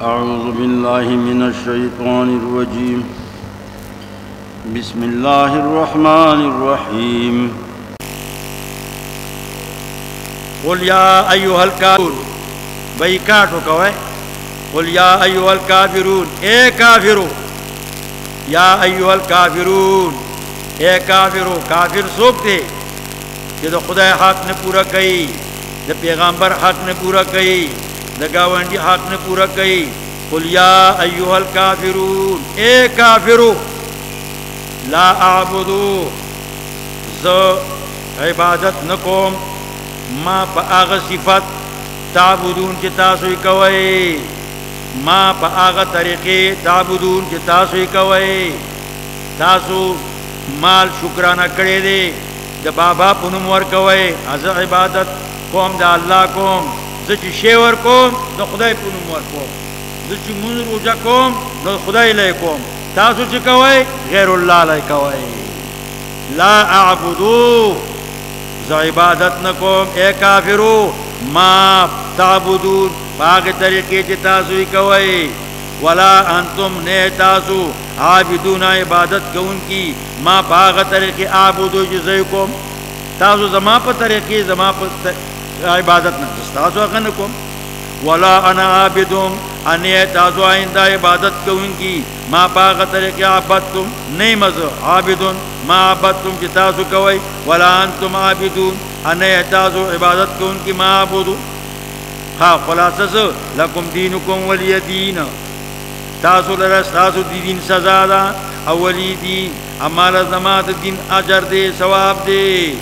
أعوذ بالله من الشيطان الرجيم. بسم الله الرحمن الرحيم. قل يا أيها الكافرون بيكاتو كوي قل يا أيها الكافرون، اے کافرو۔ یا ایها الكافرون، اے کافرو، کافر سوک تھے۔ کہ تو خدا حق نے پورا کئی دا پیغامبر حق نے پورا کئی دا حق نے پورا کئی۔ قل یا ایوہ الکافرون، اے کافرو، لا اعبدو ز عبادت نکوم، ما پا آغا صفت تعبدون کی تاسوی کوئی ما پا آغا طریقے تعبدون کی تاسوی کوئی تاسو مال شکرانہ کرے دے، دا بابا پنم ورکوئی از عبادت کوم دا اللہ کوم زچ شیور کوم دا خدای په پنم ورکوم. زچ من روجا کوم دا خدای لے کوم. تاسو چی کوئی غیر اللہ لے کوئی لا اعبدو ز عبادت نکوم اے کافرو، ما تعبدون. باغ طریقے چی تاسوی کوئی ولا انتم نے تاسو عابدون، عبادت کو کی ما باغ طریقے عابدو جزئی کوم. تاسو زما پا طریقے زما پا عبادت نہ تاسو اغنکم ولا انا عابدون انی تاسو آئندہ عبادت کو کی۔ ما باغ طریقے عبادتم نہیں مزو۔ عابدون۔ ما عبادتم چی تاسو کوئی۔ ولا انتم عابدون۔ انی تاسو عبادت کو کی۔ ما عبدو ہاں خلاصہ سو۔ لکم دینکم ولی دین۔ تاسو لرس تاسو دی دین سزا دا۔ اولی دین۔ اما لزمات دین اجر دے، ثواب دے۔